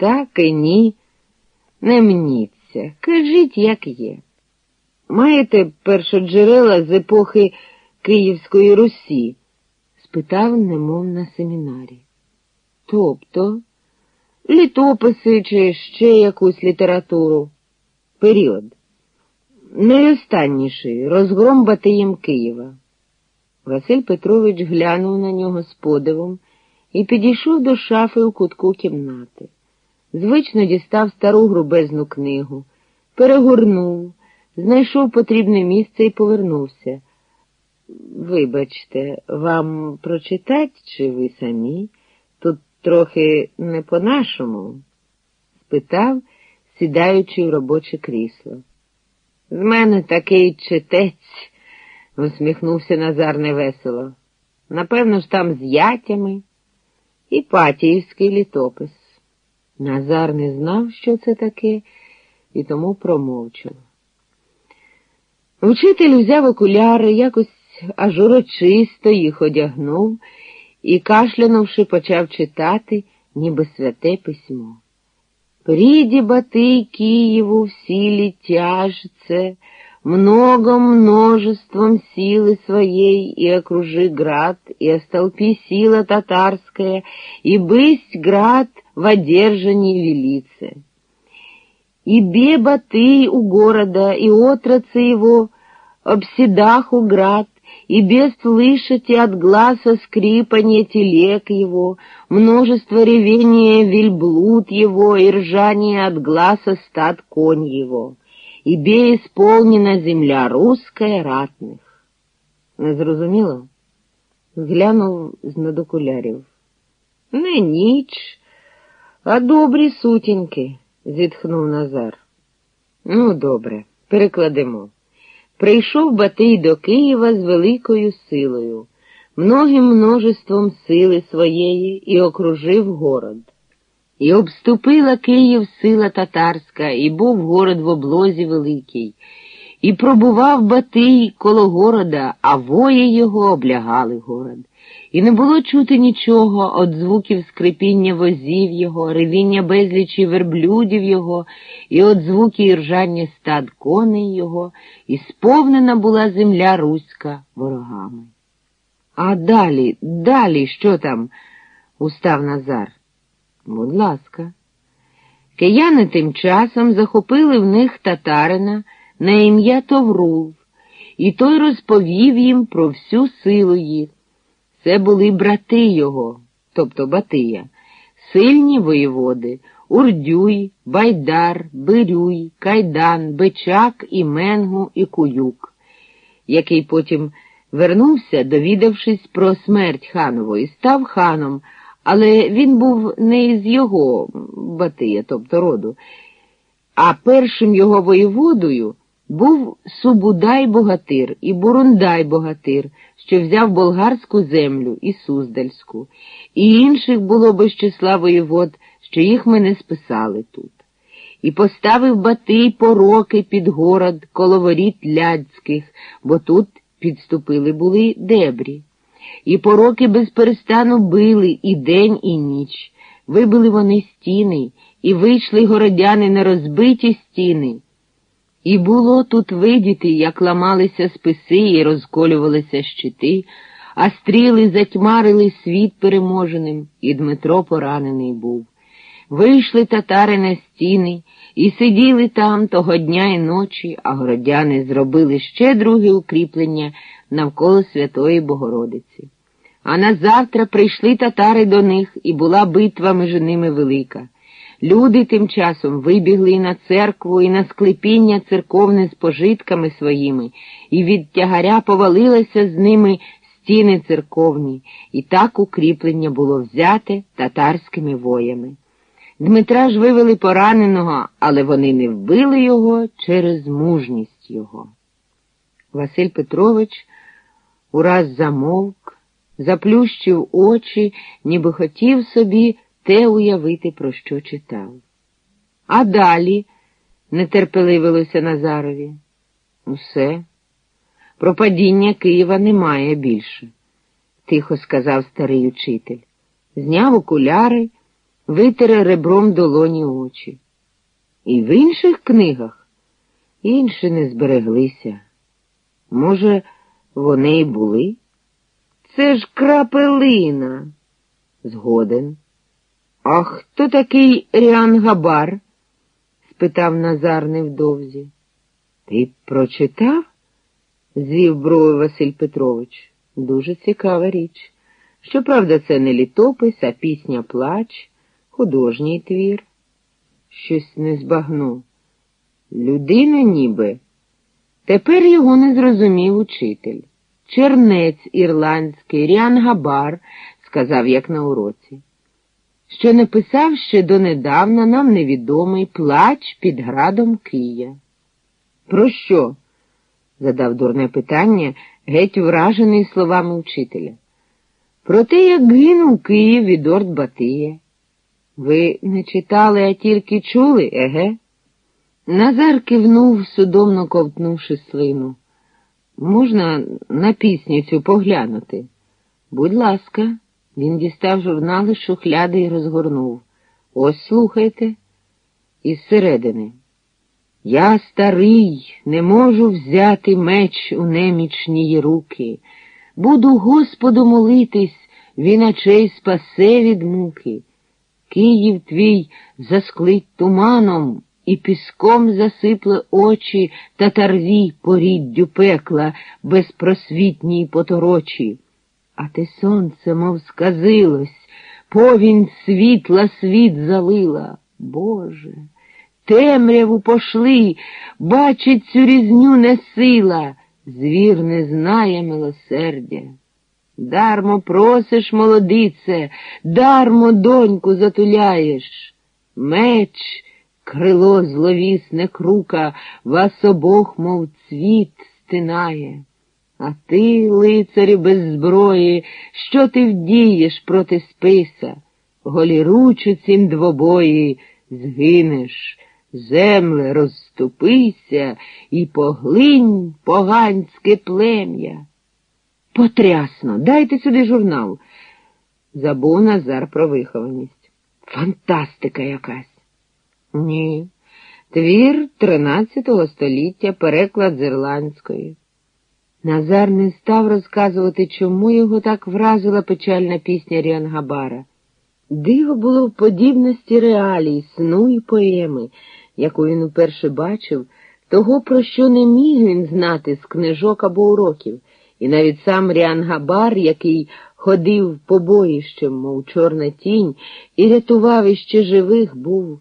так і ні. Не мніться, кажіть, як є. Маєте першоджерела з епохи Київської Русі? спитав, немов на семінарі. Тобто літописи чи ще якусь літературу. Період. Найостанніший розгром Батиєм Києва. Василь Петрович глянув на нього з подивом і підійшов до шафи у кутку кімнати. Звично дістав стару грубезну книгу, перегорнув, знайшов потрібне місце і повернувся. Вибачте, вам прочитать, чи ви самі? Тут трохи не по-нашому? спитав, сідаючи в робоче крісло. З мене такий читець, усміхнувся Назар невесело. Напевно ж, там з ятями і патіївський літопис. Назар не знав, що це таке, і тому промовчав. Учитель взяв окуляри, якось аж урочисто їх одягнув і, кашлянувши, почав читати, ніби святе письмо. Приди, Батый, Киеву в силе тяжце, много множеством силы своей, и окружи град, и остолпи сила татарская, и бысть град в одержании велице. И беба ты у города, и отрацы его, обседах у град, и без слышати от глаза скрипанье телег его, множество ревения вельблуд его и ржание от глаза стад конь его, и бе исполнена земля русская ратных. Не зрозуміло? Глянув з надокулярів. Не ніч, а добрі сутінки, зітхнув Назар. Ну, добре, перекладемо. Прийшов Батий до Києва з великою силою, многим множеством сили своєї і окружив город. І обступила Київ сила татарська, і був город в облозі великий, і пробував Батий коло города, а вої його облягали город. І не було чути нічого од звуків скрипіння возів його, ревіння безлічі верблюдів його, і от звуки іржання стад коней його, і сповнена була земля руська ворогами. А далі, далі, що там? устав Назар. Будь ласка. Кияни тим часом захопили в них татарина на ім'я Товрул, і той розповів їм про всю силу їх. Це були брати його, тобто Батия, сильні воєводи, Урдюй, Байдар, Бирюй, Кайдан, Бичак, і Менгу і Куюк, який потім вернувся, довідавшись про смерть ханової, став ханом, але він був не із його Батия, тобто роду, а першим його воєводою був Субудай Богатир і Бурундай Богатир, що взяв болгарську землю і Суздальську, і інших було без числа воєвод, що їх ми не списали тут. І поставив Батий пороки під город коло воріт Ляцьких, бо тут підступили були дебрі. І пороки без перестану били і день, і ніч. Вибили вони стіни, і вийшли городяни на розбиті стіни. І було тут видіти, як ламалися списи і розколювалися щити, а стріли затьмарили світ переможеним, і Дмитро поранений був. Вийшли татари на стіни і сиділи там того дня і ночі, а городяни зробили ще друге укріплення навколо Святої Богородиці. А на завтра прийшли татари до них, і була битва між ними велика. Люди тим часом вибігли і на церкву, і на склепіння церковне з пожитками своїми, і від тягаря повалилися з ними стіни церковні, і так укріплення було взяте татарськими воями. Дмитра ж вивели пораненого, але вони не вбили його через мужність його. Василь Петрович ураз замовк, заплющив очі, ніби хотів собі те уявити, про що читав. А далі нетерпеливилося Назарові. Усе. Про падіння Києва немає більше, тихо сказав старий учитель. Зняв окуляри витере ребром долоні очі. І в інших книгах інші не збереглися. Може, вони й були? Це ж крапелина. Згоден. А хто такий Ріан Габар? спитав Назар невдовзі. Ти прочитав? звів брови Василь Петрович. Дуже цікава річ. Щоправда, це не літопис, а пісня плач, художній твір. Щось не збагнув. Людина ніби. Тепер його не зрозумів учитель. Чернець ірландський, Ріан Габар, сказав, як на уроці. Що написав ще донедавна нам невідомий плач під градом Кия. Про що? задав дурне питання, геть вражений словами учителя. Про те, як гинув Київ від Орд Батия. Ви не читали, а тільки чули, еге? Назар кивнув, судомно ковтнувши слину. Можна на пісню цю поглянути? Будь ласка, він дістав журнали шухляди і розгорнув. Ось слухайте. Із середини. Я старий, не можу взяти меч у немічні руки. Буду Господу молитись, він очей спасе від муки. Київ твій засклить туманом і піском засипле очі татарві поріддю пекла безпросвітній поторочі. А ти сонце, мов сказилось, повінь світла світ залила. Боже, темряву пошли, бачить цю різню не сила, звір не знає милосердя. Дармо просиш, молодице, дармо доньку затуляєш. Меч, крило зловісне крука, вас обох, мов цвіт, стинає. А ти, лицарю без зброї, що ти вдієш проти списа? Голіручу цім двобої згинеш, земле розступися і поглинь поганське плем'я. Потрясно, дайте сюди журнал. Забув Назар про вихованість. Фантастика якась. Ні. Твір тринадцятого століття, переклад з ірландської. Назар не став розказувати, чому його так вразила печальна пісня Ріангабара. Диво було в подібності реалій, сну і поеми, яку він уперше бачив, того, про що не міг він знати з книжок або уроків, і навіть сам Ріангабар, який ходив побоїщем, мов чорна тінь, і рятував іще живих, був